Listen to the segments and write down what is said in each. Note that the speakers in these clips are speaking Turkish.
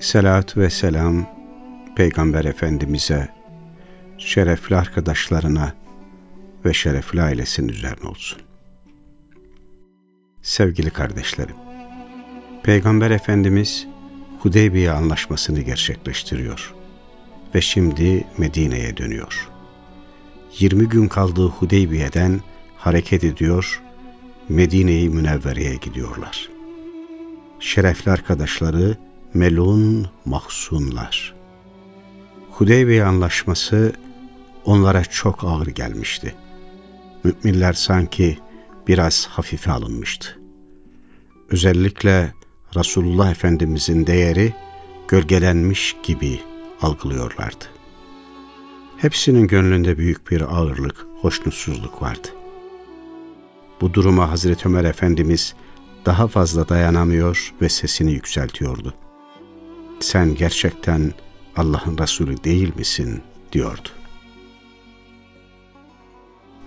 Selat ve selam Peygamber Efendimiz'e, şerefli arkadaşlarına ve şerefli ailesinin üzerine olsun. Sevgili kardeşlerim, Peygamber Efendimiz Hudeybiye anlaşmasını gerçekleştiriyor ve şimdi Medine'ye dönüyor. 20 gün kaldığı Hudeybiye'den hareket ediyor, Medine-i Münevvere'ye gidiyorlar. Şerefli arkadaşları melun mahzunlar. Hudeybiye anlaşması onlara çok ağır gelmişti. Müminler sanki biraz hafife alınmıştı. Özellikle Resulullah Efendimizin değeri gölgelenmiş gibi algılıyorlardı. Hepsinin gönlünde büyük bir ağırlık, hoşnutsuzluk vardı. Bu duruma Hazreti Ömer Efendimiz daha fazla dayanamıyor ve sesini yükseltiyordu. Sen gerçekten Allah'ın Resulü değil misin? diyordu.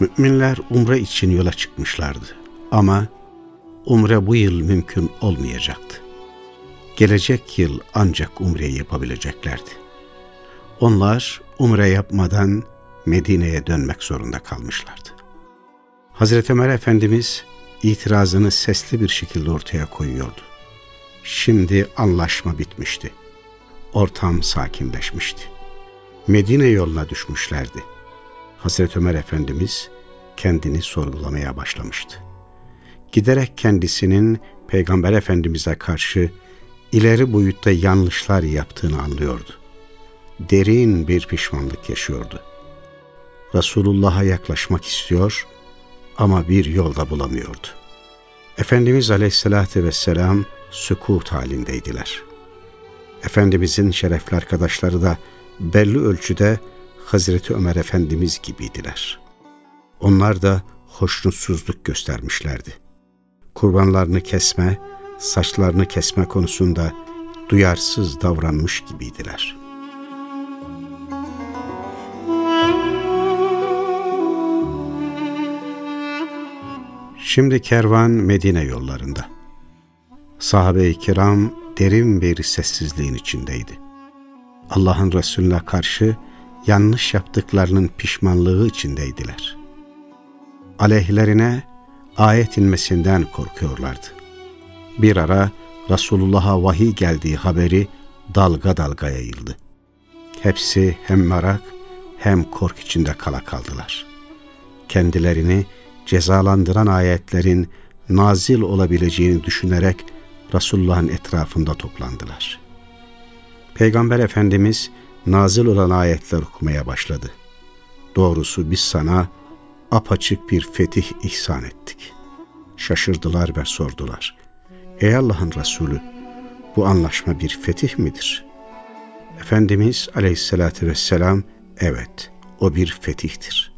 Müminler umre için yola çıkmışlardı. Ama umre bu yıl mümkün olmayacaktı. Gelecek yıl ancak umreyi yapabileceklerdi. Onlar umre yapmadan Medine'ye dönmek zorunda kalmışlardı. Hazreti Ömer Efendimiz itirazını sesli bir şekilde ortaya koyuyordu. Şimdi anlaşma bitmişti. Ortam sakinleşmişti. Medine yoluna düşmüşlerdi. Hazreti Ömer Efendimiz kendini sorgulamaya başlamıştı. Giderek kendisinin Peygamber Efendimiz'e karşı ileri boyutta yanlışlar yaptığını anlıyordu. Derin bir pişmanlık yaşıyordu. Resulullah'a yaklaşmak istiyor ama bir yolda bulamıyordu. Efendimiz Aleyhisselatü Vesselam sükut halindeydiler. Efendimizin şerefli arkadaşları da belli ölçüde Hazreti Ömer Efendimiz gibiydiler. Onlar da hoşnutsuzluk göstermişlerdi. Kurbanlarını kesme, saçlarını kesme konusunda duyarsız davranmış gibiydiler. Şimdi kervan Medine yollarında. Sahabe-i kiram derin bir sessizliğin içindeydi. Allah'ın Resulüne karşı yanlış yaptıklarının pişmanlığı içindeydiler. Aleyhlerine ayet inmesinden korkuyorlardı. Bir ara Resulullah'a vahiy geldiği haberi dalga dalga yayıldı. Hepsi hem merak hem kork içinde kala kaldılar. Kendilerini cezalandıran ayetlerin nazil olabileceğini düşünerek Resulullah'ın etrafında toplandılar. Peygamber Efendimiz nazil olan ayetler okumaya başladı. Doğrusu biz sana apaçık bir fetih ihsan ettik. Şaşırdılar ve sordular. Ey Allah'ın Resulü, bu anlaşma bir fetih midir? Efendimiz aleyhissalatü vesselam, evet, o bir fetihtir.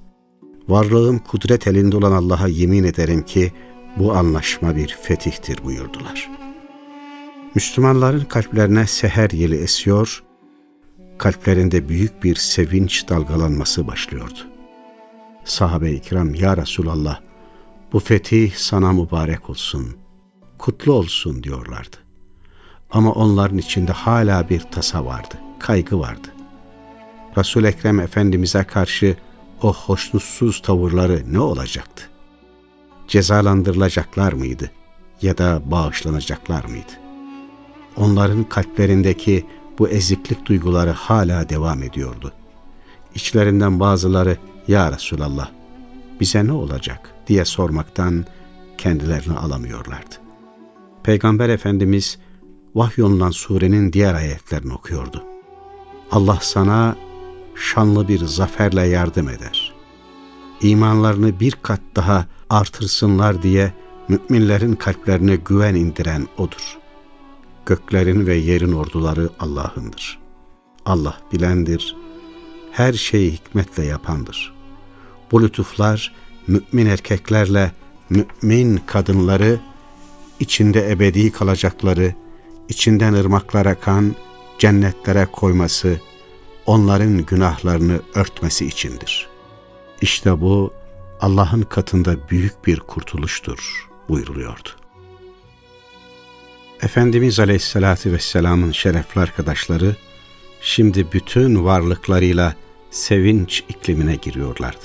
Varlığım kudret elinde olan Allah'a yemin ederim ki, bu anlaşma bir fetihtir buyurdular. Müslümanların kalplerine seher yeli esiyor, kalplerinde büyük bir sevinç dalgalanması başlıyordu. Sahabe-i kiram, Ya Resulallah, bu fetih sana mübarek olsun, kutlu olsun diyorlardı. Ama onların içinde hala bir tasa vardı, kaygı vardı. Resul Ekrem Efendimiz'e karşı o hoşnutsuz tavırları ne olacaktı? Cezalandırılacaklar mıydı ya da bağışlanacaklar mıydı? Onların kalplerindeki bu eziklik duyguları hala devam ediyordu. İçlerinden bazıları Ya Resulallah bize ne olacak diye sormaktan kendilerini alamıyorlardı. Peygamber Efendimiz vahyolunan surenin diğer ayetlerini okuyordu. Allah sana şanlı bir zaferle yardım eder. İmanlarını bir kat daha artırsınlar diye müminlerin kalplerine güven indiren O'dur. Göklerin ve yerin orduları Allah'ındır. Allah bilendir, her şeyi hikmetle yapandır. Bu lütuflar mümin erkeklerle mümin kadınları içinde ebedi kalacakları, içinden ırmaklara kan, cennetlere koyması, onların günahlarını örtmesi içindir. İşte bu Allah'ın katında büyük bir kurtuluştur buyuruluyordu. Efendimiz Aleyhisselatü Vesselam'ın şerefli arkadaşları şimdi bütün varlıklarıyla sevinç iklimine giriyorlardı.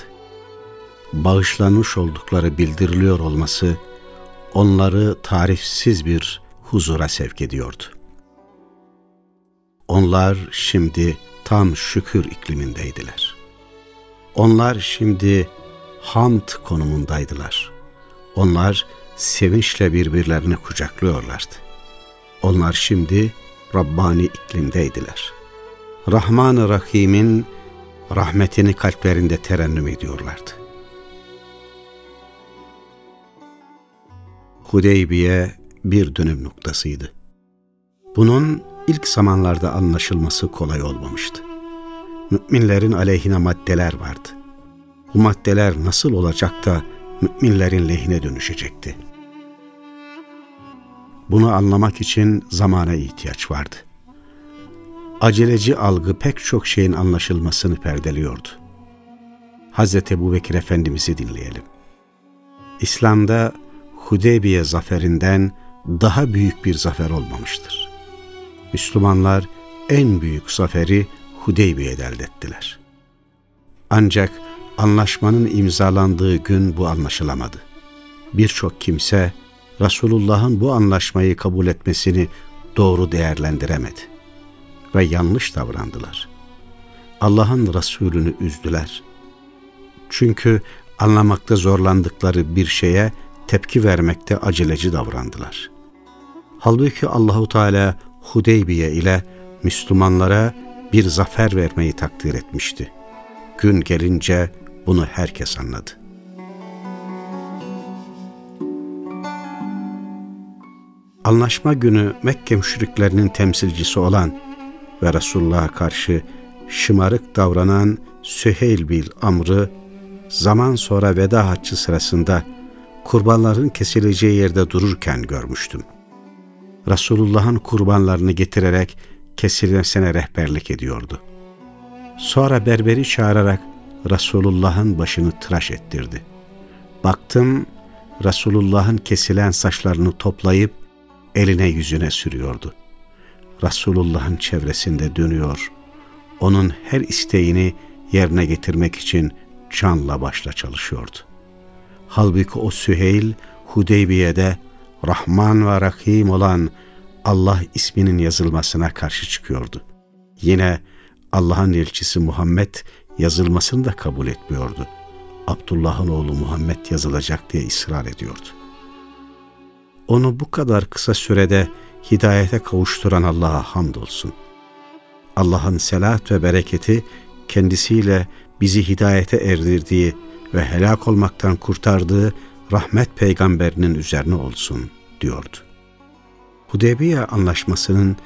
Bağışlanmış oldukları bildiriliyor olması onları tarifsiz bir huzura sevk ediyordu. Onlar şimdi tam şükür iklimindeydiler. Onlar şimdi hamd konumundaydılar. Onlar sevinçle birbirlerini kucaklıyorlardı. Onlar şimdi Rabbani iklimdeydiler. Rahman-ı Rahim'in rahmetini kalplerinde terennüm ediyorlardı. Hudeybiye bir dönüm noktasıydı. Bunun ilk zamanlarda anlaşılması kolay olmamıştı. Müminlerin aleyhine maddeler vardı. Bu maddeler nasıl olacak da müminlerin lehine dönüşecekti? Bunu anlamak için zamana ihtiyaç vardı. Aceleci algı pek çok şeyin anlaşılmasını perdeliyordu. Hazreti Ebu Bekir Efendimiz'i dinleyelim. İslam'da Hudeybiye zaferinden daha büyük bir zafer olmamıştır. Müslümanlar en büyük zaferi Hudeybiye'de elde ettiler. Ancak anlaşmanın imzalandığı gün bu anlaşılamadı. Birçok kimse Resulullah'ın bu anlaşmayı kabul etmesini doğru değerlendiremedi ve yanlış davrandılar. Allah'ın Resulünü üzdüler. Çünkü anlamakta zorlandıkları bir şeye tepki vermekte aceleci davrandılar. Halbuki Allahu Teala Hudeybiye ile Müslümanlara bir zafer vermeyi takdir etmişti. Gün gelince bunu herkes anladı. Anlaşma günü Mekke müşriklerinin temsilcisi olan ve Resulullah'a karşı şımarık davranan Süheyl bil Amr'ı zaman sonra veda haccı sırasında kurbanların kesileceği yerde dururken görmüştüm. Resulullah'ın kurbanlarını getirerek kesilmesine rehberlik ediyordu. Sonra berberi çağırarak Resulullah'ın başını tıraş ettirdi. Baktım Resulullah'ın kesilen saçlarını toplayıp eline yüzüne sürüyordu. Resulullah'ın çevresinde dönüyor, onun her isteğini yerine getirmek için canla başla çalışıyordu. Halbuki o Süheyl Hudeybiye'de Rahman ve Rahim olan Allah isminin yazılmasına karşı çıkıyordu. Yine Allah'ın elçisi Muhammed yazılmasını da kabul etmiyordu. Abdullah'ın oğlu Muhammed yazılacak diye ısrar ediyordu. Onu bu kadar kısa sürede hidayete kavuşturan Allah'a hamdolsun. Allah'ın selat ve bereketi kendisiyle bizi hidayete erdirdiği ve helak olmaktan kurtardığı rahmet peygamberinin üzerine olsun diyordu. Hudeybiye anlaşmasının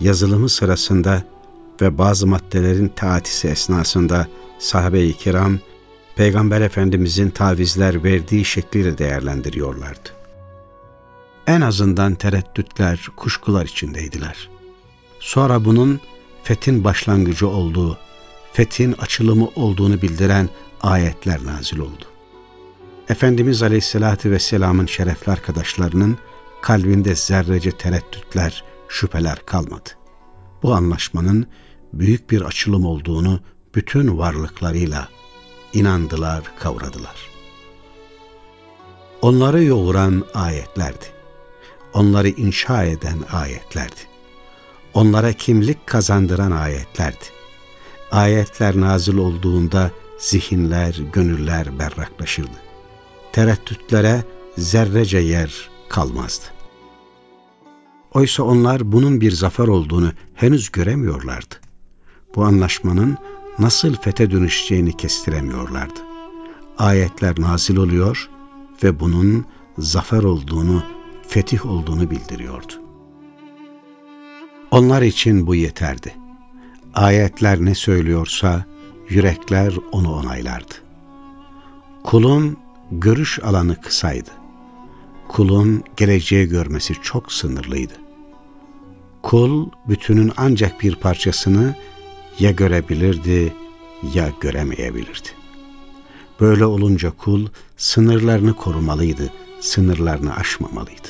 yazılımı sırasında ve bazı maddelerin taatisi esnasında sahabe-i kiram Peygamber Efendimizin tavizler verdiği şekliyle değerlendiriyorlardı. En azından tereddütler, kuşkular içindeydiler. Sonra bunun fethin başlangıcı olduğu, fethin açılımı olduğunu bildiren ayetler nazil oldu. Efendimiz Aleyhisselatü Vesselam'ın şerefli arkadaşlarının kalbinde zerrece tereddütler, şüpheler kalmadı. Bu anlaşmanın büyük bir açılım olduğunu bütün varlıklarıyla inandılar, kavradılar. Onları yoğuran ayetlerdi. Onları inşa eden ayetlerdi. Onlara kimlik kazandıran ayetlerdi. Ayetler nazil olduğunda zihinler, gönüller berraklaşırdı. Tereddütlere zerrece yer kalmazdı. Oysa onlar bunun bir zafer olduğunu henüz göremiyorlardı. Bu anlaşmanın nasıl fete dönüşeceğini kestiremiyorlardı. Ayetler nazil oluyor ve bunun zafer olduğunu, fetih olduğunu bildiriyordu. Onlar için bu yeterdi. Ayetler ne söylüyorsa yürekler onu onaylardı. Kulun görüş alanı kısaydı. Kulun geleceği görmesi çok sınırlıydı. Kul bütünün ancak bir parçasını ya görebilirdi ya göremeyebilirdi. Böyle olunca kul sınırlarını korumalıydı, sınırlarını aşmamalıydı.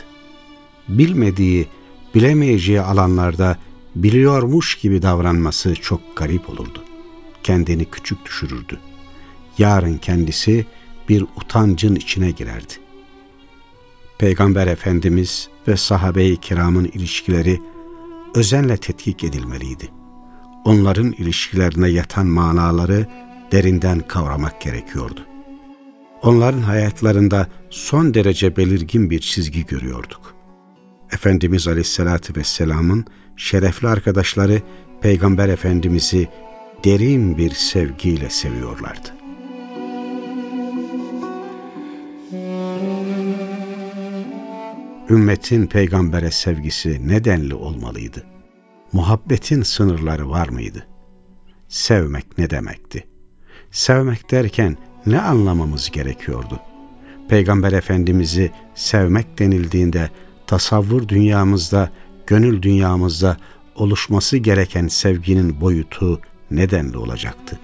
Bilmediği, bilemeyeceği alanlarda biliyormuş gibi davranması çok garip olurdu. Kendini küçük düşürürdü. Yarın kendisi bir utancın içine girerdi. Peygamber Efendimiz ve sahabe-i kiramın ilişkileri özenle tetkik edilmeliydi. Onların ilişkilerine yatan manaları derinden kavramak gerekiyordu. Onların hayatlarında son derece belirgin bir çizgi görüyorduk. Efendimiz Aleyhisselatü Vesselam'ın şerefli arkadaşları Peygamber Efendimiz'i derin bir sevgiyle seviyorlardı. Ümmetin peygambere sevgisi nedenli olmalıydı? Muhabbetin sınırları var mıydı? Sevmek ne demekti? Sevmek derken ne anlamamız gerekiyordu? Peygamber Efendimiz'i sevmek denildiğinde tasavvur dünyamızda, gönül dünyamızda oluşması gereken sevginin boyutu nedenli olacaktı?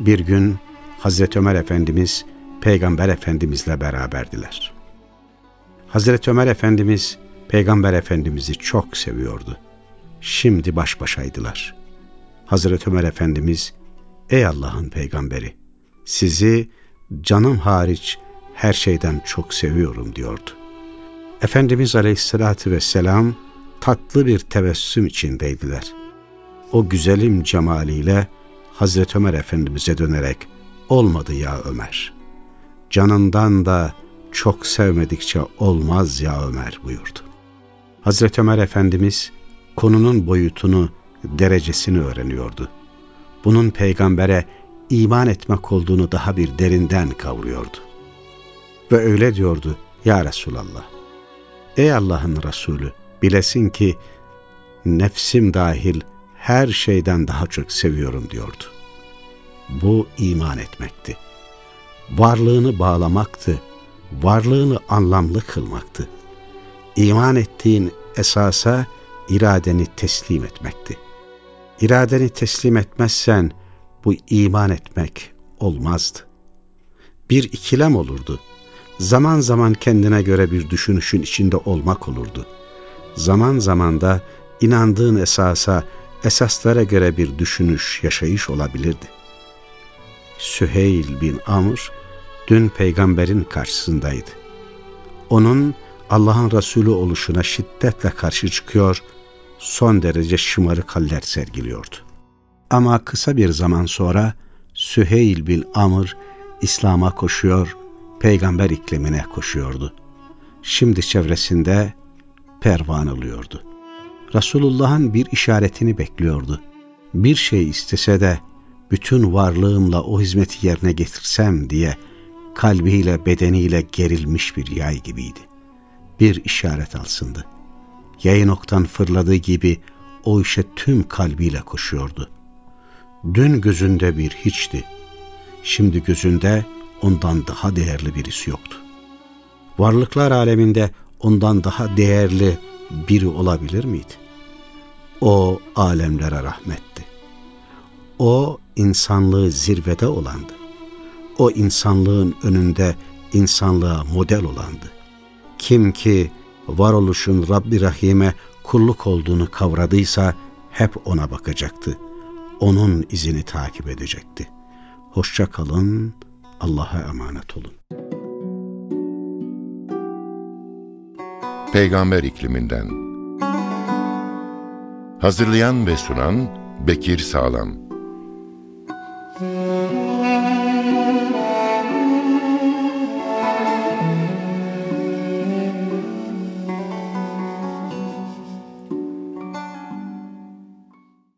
Bir gün Hazreti Ömer Efendimiz Peygamber Efendimizle beraberdiler. Hazreti Ömer Efendimiz Peygamber Efendimiz'i çok seviyordu. Şimdi baş başaydılar. Hazreti Ömer Efendimiz, Ey Allah'ın peygamberi, sizi canım hariç her şeyden çok seviyorum diyordu. Efendimiz Aleyhisselatü Vesselam tatlı bir tebessüm içindeydiler. O güzelim cemaliyle Hazreti Ömer Efendimiz'e dönerek olmadı ya Ömer. Canından da çok sevmedikçe olmaz ya Ömer buyurdu. Hazreti Ömer Efendimiz konunun boyutunu, derecesini öğreniyordu. Bunun peygambere iman etmek olduğunu daha bir derinden kavruyordu. Ve öyle diyordu, Ya Resulallah, ey Allah'ın Resulü, bilesin ki nefsim dahil her şeyden daha çok seviyorum diyordu. Bu iman etmekti. Varlığını bağlamaktı, varlığını anlamlı kılmaktı. İman ettiğin esasa iradeni teslim etmekti. İradeni teslim etmezsen bu iman etmek olmazdı. Bir ikilem olurdu. Zaman zaman kendine göre bir düşünüşün içinde olmak olurdu. Zaman zaman da inandığın esasa, esaslara göre bir düşünüş, yaşayış olabilirdi. Süheyl bin Amr dün peygamberin karşısındaydı. Onun Allah'ın Resulü oluşuna şiddetle karşı çıkıyor, son derece şımarık haller sergiliyordu. Ama kısa bir zaman sonra Süheyl bin Amr İslam'a koşuyor, peygamber iklimine koşuyordu. Şimdi çevresinde pervan oluyordu. Resulullah'ın bir işaretini bekliyordu. Bir şey istese de bütün varlığımla o hizmeti yerine getirsem diye kalbiyle bedeniyle gerilmiş bir yay gibiydi. Bir işaret alsındı. Yayın oktan fırladığı gibi o işe tüm kalbiyle koşuyordu. Dün gözünde bir hiçti. Şimdi gözünde ondan daha değerli birisi yoktu. Varlıklar aleminde ondan daha değerli biri olabilir miydi? O alemlere rahmetti. O insanlığı zirvede olandı. O insanlığın önünde insanlığa model olandı. Kim ki varoluşun Rabbi Rahim'e kulluk olduğunu kavradıysa hep ona bakacaktı. Onun izini takip edecekti. Hoşça kalın, Allah'a emanet olun. Peygamber ikliminden Hazırlayan ve sunan Bekir Sağlam